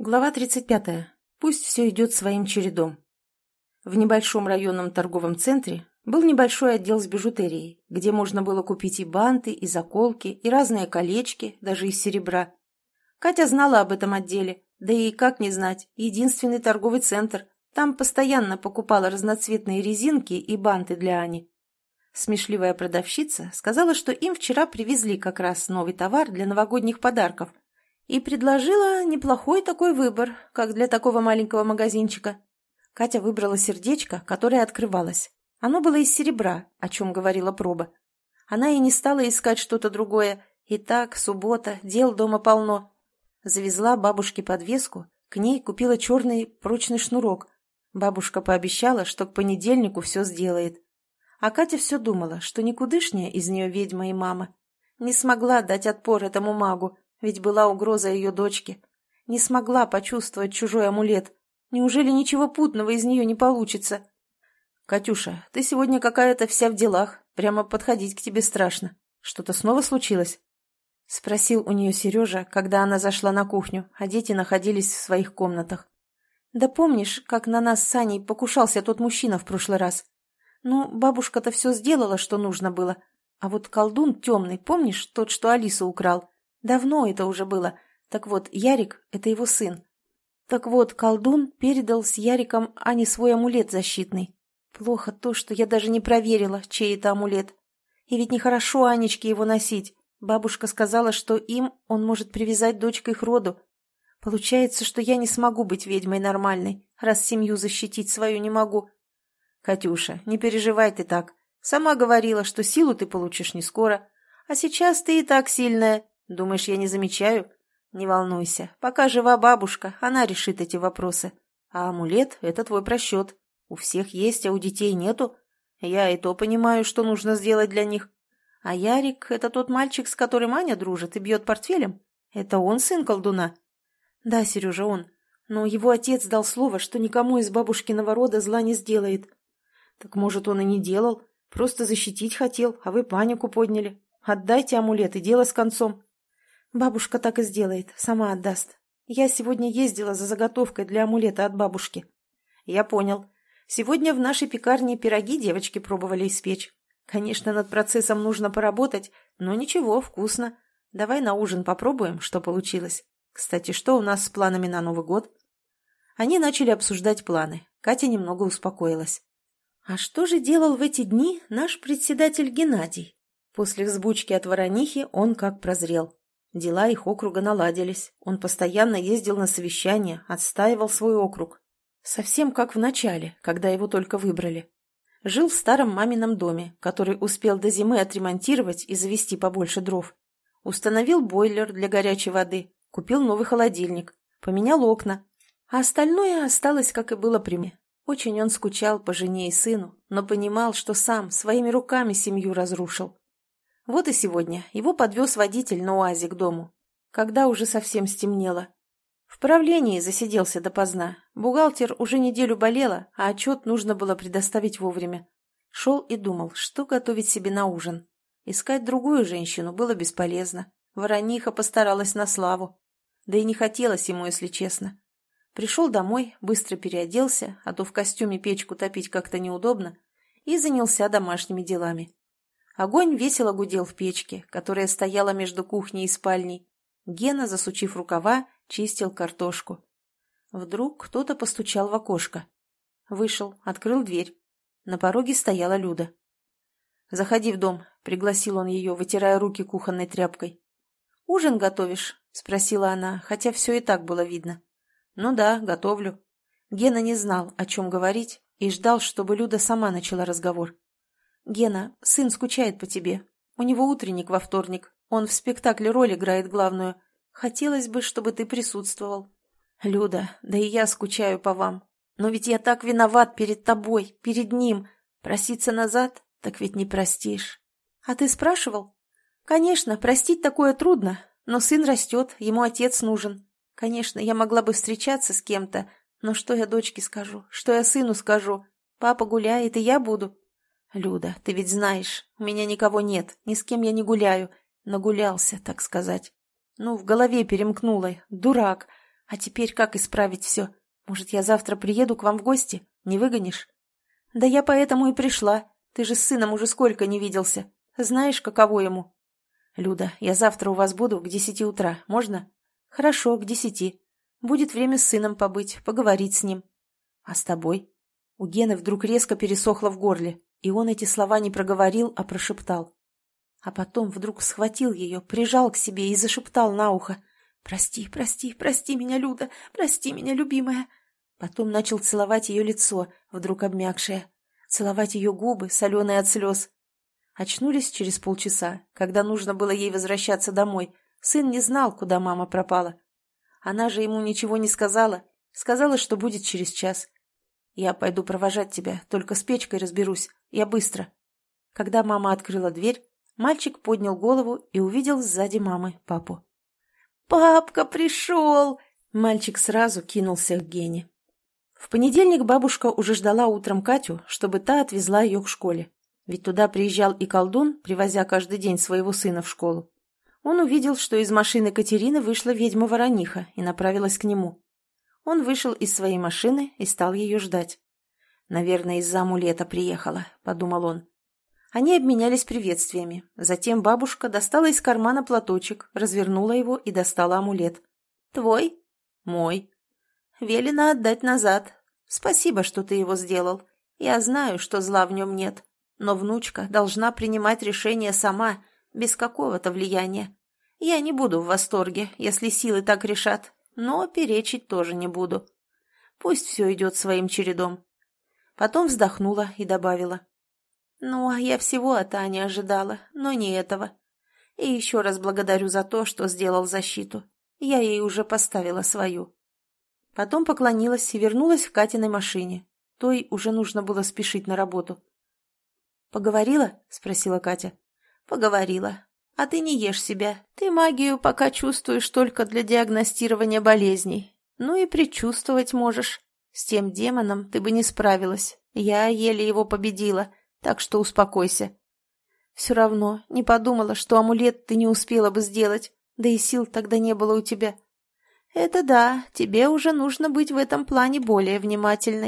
Глава 35. Пусть все идет своим чередом. В небольшом районном торговом центре был небольшой отдел с бижутерией, где можно было купить и банты, и заколки, и разные колечки, даже из серебра. Катя знала об этом отделе, да и как не знать, единственный торговый центр. Там постоянно покупала разноцветные резинки и банты для Ани. Смешливая продавщица сказала, что им вчера привезли как раз новый товар для новогодних подарков – и предложила неплохой такой выбор, как для такого маленького магазинчика. Катя выбрала сердечко, которое открывалось. Оно было из серебра, о чем говорила проба. Она и не стала искать что-то другое. И так, суббота, дел дома полно. Завезла бабушке подвеску, к ней купила черный прочный шнурок. Бабушка пообещала, что к понедельнику все сделает. А Катя все думала, что никудышняя из нее ведьма и мама. Не смогла дать отпор этому магу, ведь была угроза ее дочке. Не смогла почувствовать чужой амулет. Неужели ничего путного из нее не получится? «Катюша, ты сегодня какая-то вся в делах. Прямо подходить к тебе страшно. Что-то снова случилось?» Спросил у нее Сережа, когда она зашла на кухню, а дети находились в своих комнатах. «Да помнишь, как на нас с Саней покушался тот мужчина в прошлый раз? Ну, бабушка-то все сделала, что нужно было. А вот колдун темный, помнишь, тот, что Алису украл? Давно это уже было. Так вот, Ярик — это его сын. Так вот, колдун передал с Яриком Ане свой амулет защитный. Плохо то, что я даже не проверила, чей это амулет. И ведь нехорошо Анечке его носить. Бабушка сказала, что им он может привязать дочь к их роду. Получается, что я не смогу быть ведьмой нормальной, раз семью защитить свою не могу. Катюша, не переживай ты так. Сама говорила, что силу ты получишь не скоро. А сейчас ты и так сильная, Думаешь, я не замечаю? Не волнуйся. Пока жива бабушка, она решит эти вопросы. А амулет — это твой просчет. У всех есть, а у детей нету. Я и то понимаю, что нужно сделать для них. А Ярик — это тот мальчик, с которым Аня дружит и бьет портфелем. Это он сын колдуна? Да, Сережа, он. Но его отец дал слово, что никому из бабушкиного рода зла не сделает. Так может, он и не делал. Просто защитить хотел, а вы панику подняли. Отдайте амулет, и дело с концом. Бабушка так и сделает, сама отдаст. Я сегодня ездила за заготовкой для амулета от бабушки. Я понял. Сегодня в нашей пекарне пироги девочки пробовали испечь. Конечно, над процессом нужно поработать, но ничего, вкусно. Давай на ужин попробуем, что получилось. Кстати, что у нас с планами на Новый год? Они начали обсуждать планы. Катя немного успокоилась. А что же делал в эти дни наш председатель Геннадий? После взбучки от воронихи он как прозрел. Дела их округа наладились. Он постоянно ездил на совещания, отстаивал свой округ. Совсем как в начале, когда его только выбрали. Жил в старом мамином доме, который успел до зимы отремонтировать и завести побольше дров. Установил бойлер для горячей воды, купил новый холодильник, поменял окна. А остальное осталось, как и было при мне. Очень он скучал по жене и сыну, но понимал, что сам своими руками семью разрушил. Вот и сегодня его подвез водитель на УАЗе к дому, когда уже совсем стемнело. В правлении засиделся допоздна. Бухгалтер уже неделю болела, а отчет нужно было предоставить вовремя. Шел и думал, что готовить себе на ужин. Искать другую женщину было бесполезно. Ворониха постаралась на славу. Да и не хотелось ему, если честно. Пришел домой, быстро переоделся, а то в костюме печку топить как-то неудобно, и занялся домашними делами. Огонь весело гудел в печке, которая стояла между кухней и спальней. Гена, засучив рукава, чистил картошку. Вдруг кто-то постучал в окошко. Вышел, открыл дверь. На пороге стояла Люда. «Заходи в дом», — пригласил он ее, вытирая руки кухонной тряпкой. «Ужин готовишь?» — спросила она, хотя все и так было видно. «Ну да, готовлю». Гена не знал, о чем говорить, и ждал, чтобы Люда сама начала разговор. «Гена, сын скучает по тебе. У него утренник во вторник. Он в спектакле роль играет главную. Хотелось бы, чтобы ты присутствовал». «Люда, да и я скучаю по вам. Но ведь я так виноват перед тобой, перед ним. Проситься назад? Так ведь не простишь». «А ты спрашивал?» «Конечно, простить такое трудно, но сын растет, ему отец нужен. Конечно, я могла бы встречаться с кем-то, но что я дочке скажу, что я сыну скажу? Папа гуляет, и я буду. «Люда, ты ведь знаешь, у меня никого нет, ни с кем я не гуляю. Нагулялся, так сказать. Ну, в голове перемкнуло. Дурак. А теперь как исправить все? Может, я завтра приеду к вам в гости? Не выгонишь? Да я поэтому и пришла. Ты же с сыном уже сколько не виделся. Знаешь, каково ему? Люда, я завтра у вас буду к десяти утра. Можно? Хорошо, к десяти. Будет время с сыном побыть, поговорить с ним. А с тобой? У Гены вдруг резко пересохло в горле, и он эти слова не проговорил, а прошептал. А потом вдруг схватил ее, прижал к себе и зашептал на ухо. «Прости, прости, прости меня, Люда, прости меня, любимая!» Потом начал целовать ее лицо, вдруг обмякшее, целовать ее губы, соленые от слез. Очнулись через полчаса, когда нужно было ей возвращаться домой. Сын не знал, куда мама пропала. Она же ему ничего не сказала. Сказала, что будет через час. «Я пойду провожать тебя, только с печкой разберусь. Я быстро». Когда мама открыла дверь, мальчик поднял голову и увидел сзади мамы папу. «Папка пришел!» Мальчик сразу кинулся к Гене. В понедельник бабушка уже ждала утром Катю, чтобы та отвезла ее к школе. Ведь туда приезжал и колдун, привозя каждый день своего сына в школу. Он увидел, что из машины Катерины вышла ведьма-ворониха и направилась к нему. Он вышел из своей машины и стал ее ждать. «Наверное, из-за амулета приехала», — подумал он. Они обменялись приветствиями. Затем бабушка достала из кармана платочек, развернула его и достала амулет. «Твой?» «Мой». «Велено отдать назад. Спасибо, что ты его сделал. Я знаю, что зла в нем нет. Но внучка должна принимать решение сама, без какого-то влияния. Я не буду в восторге, если силы так решат, но перечить тоже не буду. Пусть все идет своим чередом. Потом вздохнула и добавила. Ну, а я всего от Ани ожидала, но не этого. И еще раз благодарю за то, что сделал защиту. Я ей уже поставила свою. Потом поклонилась и вернулась в Катиной машине. Той уже нужно было спешить на работу. «Поговорила?» — спросила Катя. «Поговорила. А ты не ешь себя. Ты магию пока чувствуешь только для диагностирования болезней. Ну и предчувствовать можешь. С тем демоном ты бы не справилась. Я еле его победила, так что успокойся. Все равно не подумала, что амулет ты не успела бы сделать, да и сил тогда не было у тебя. Это да, тебе уже нужно быть в этом плане более внимательной.